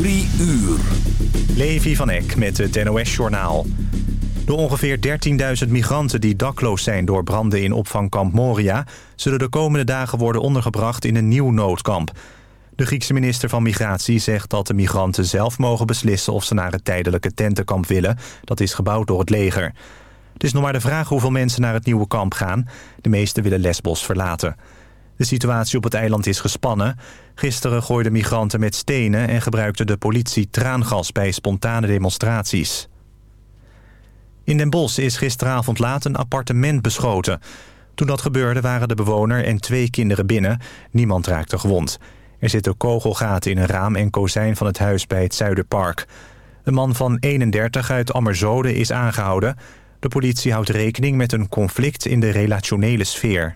Drie uur. Levi van Eck met het NOS-journaal. De ongeveer 13.000 migranten die dakloos zijn door branden in opvangkamp Moria... zullen de komende dagen worden ondergebracht in een nieuw noodkamp. De Griekse minister van Migratie zegt dat de migranten zelf mogen beslissen... of ze naar het tijdelijke tentenkamp willen. Dat is gebouwd door het leger. Het is nog maar de vraag hoeveel mensen naar het nieuwe kamp gaan. De meesten willen Lesbos verlaten. De situatie op het eiland is gespannen. Gisteren gooiden migranten met stenen en gebruikte de politie traangas bij spontane demonstraties. In Den Bosch is gisteravond laat een appartement beschoten. Toen dat gebeurde waren de bewoner en twee kinderen binnen. Niemand raakte gewond. Er zitten kogelgaten in een raam en kozijn van het huis bij het Zuiderpark. Een man van 31 uit Ammerzode is aangehouden. De politie houdt rekening met een conflict in de relationele sfeer.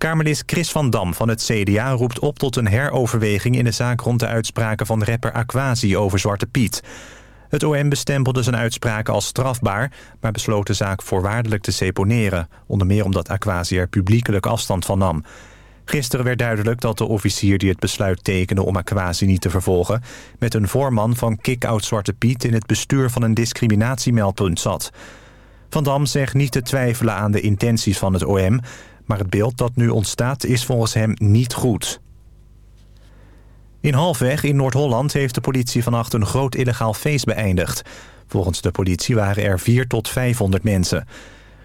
Kamerlid Chris van Dam van het CDA roept op tot een heroverweging... in de zaak rond de uitspraken van rapper Aquasi over Zwarte Piet. Het OM bestempelde zijn uitspraken als strafbaar... maar besloot de zaak voorwaardelijk te seponeren. Onder meer omdat Aquasi er publiekelijk afstand van nam. Gisteren werd duidelijk dat de officier die het besluit tekende... om Aquasi niet te vervolgen... met een voorman van Kick-Out Zwarte Piet... in het bestuur van een discriminatiemeldpunt zat. Van Dam zegt niet te twijfelen aan de intenties van het OM... Maar het beeld dat nu ontstaat is volgens hem niet goed. In Halfweg in Noord-Holland heeft de politie vannacht een groot illegaal feest beëindigd. Volgens de politie waren er 4 tot 500 mensen.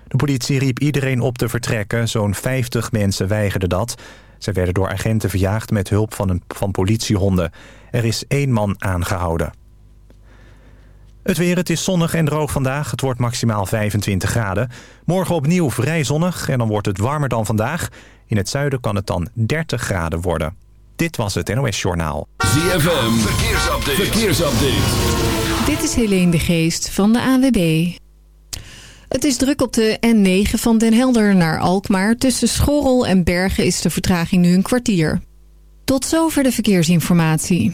De politie riep iedereen op te vertrekken. Zo'n 50 mensen weigerden dat. Ze werden door agenten verjaagd met hulp van, een, van politiehonden. Er is één man aangehouden. Het weer, het is zonnig en droog vandaag. Het wordt maximaal 25 graden. Morgen opnieuw vrij zonnig en dan wordt het warmer dan vandaag. In het zuiden kan het dan 30 graden worden. Dit was het NOS Journaal. ZFM, verkeersupdate. verkeersupdate. Dit is Helene de Geest van de AWB. Het is druk op de N9 van Den Helder naar Alkmaar. Tussen Schorrel en Bergen is de vertraging nu een kwartier. Tot zover de verkeersinformatie.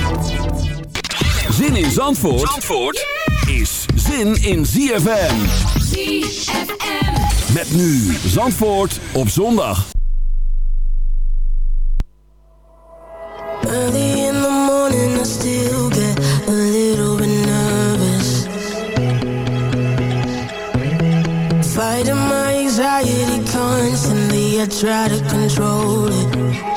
Zin in Zandvoort, Zandvoort is zin in ZFM. ZFM. Met nu Zandvoort op zondag. Early in the morning, I still get a little bit nervous. Fighting my anxiety constantly, I try to control it.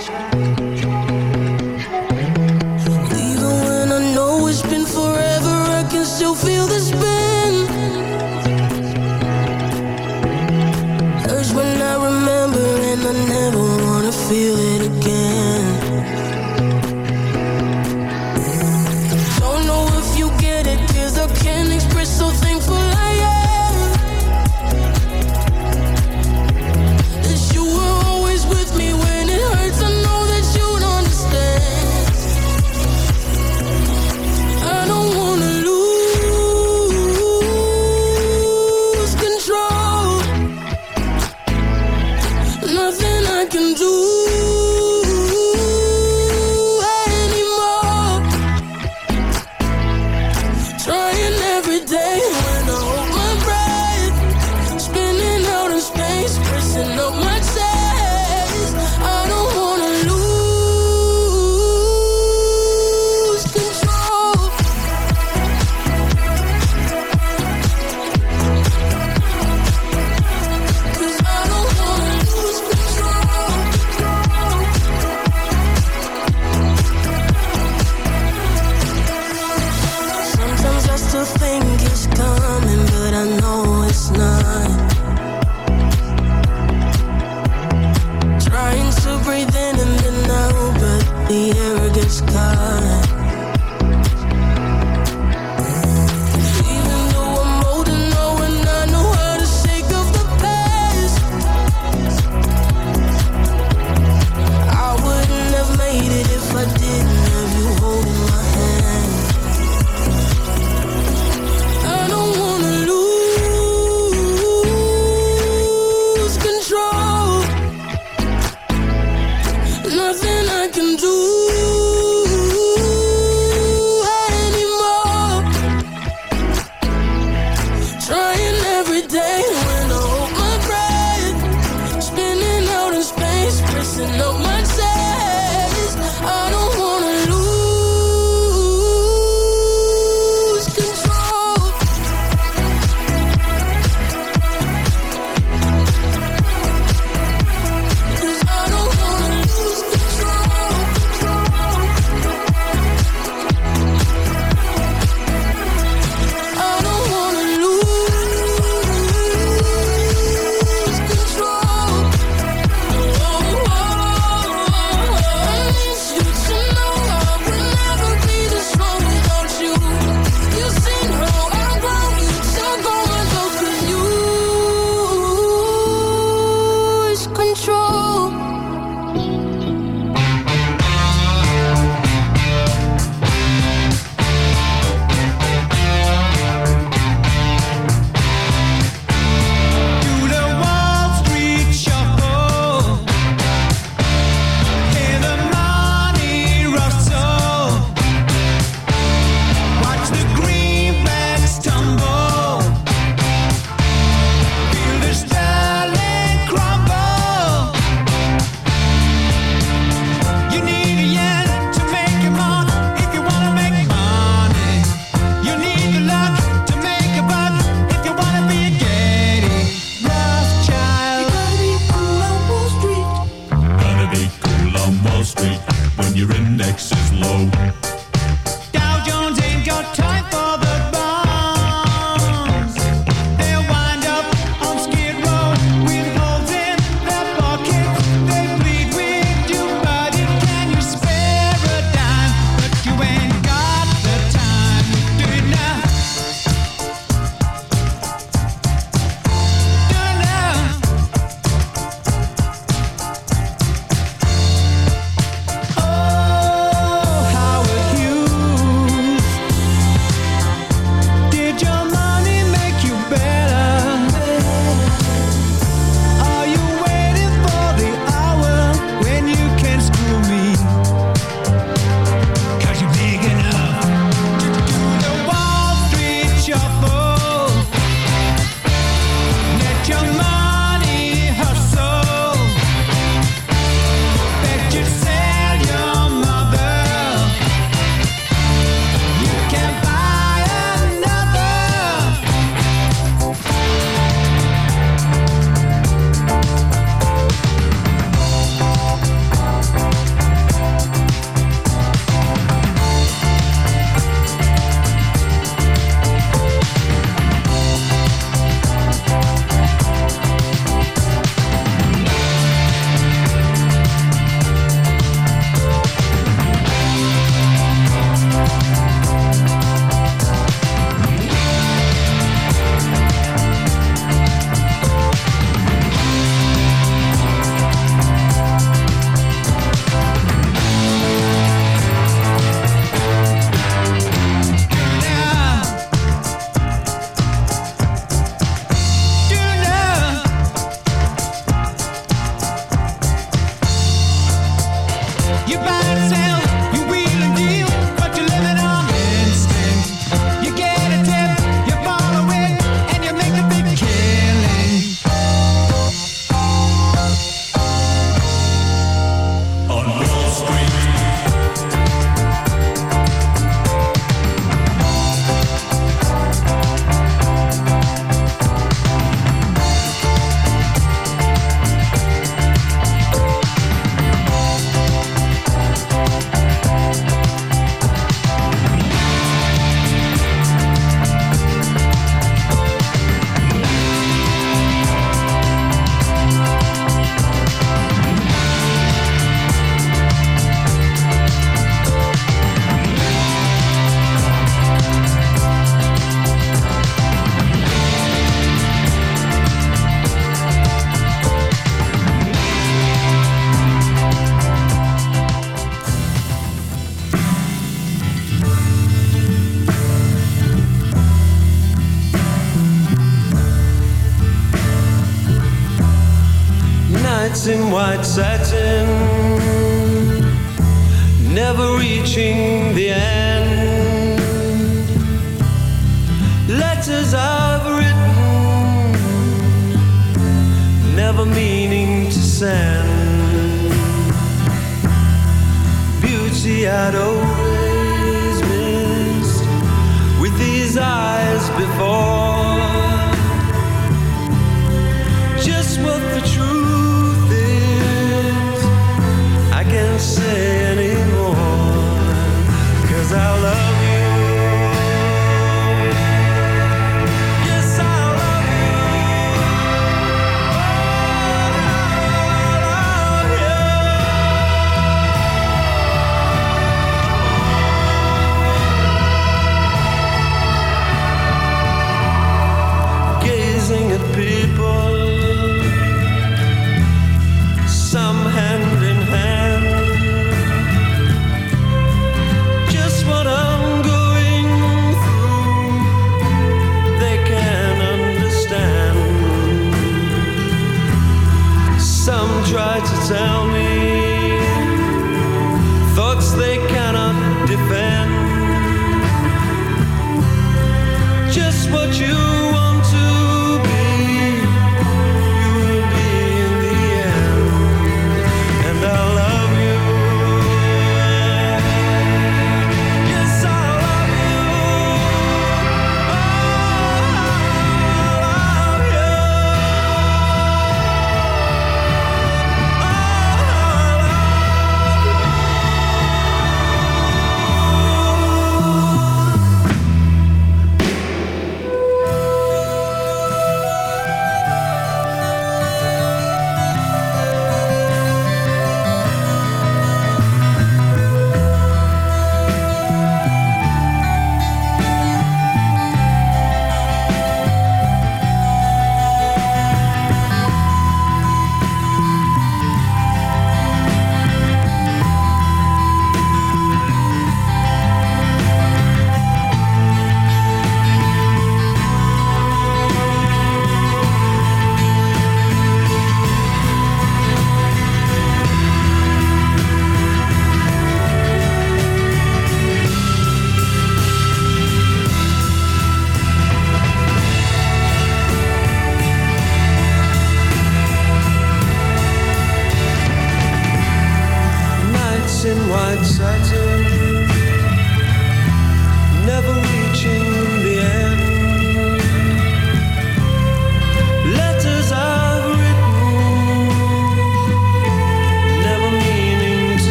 Your index is low.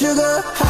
sugar high,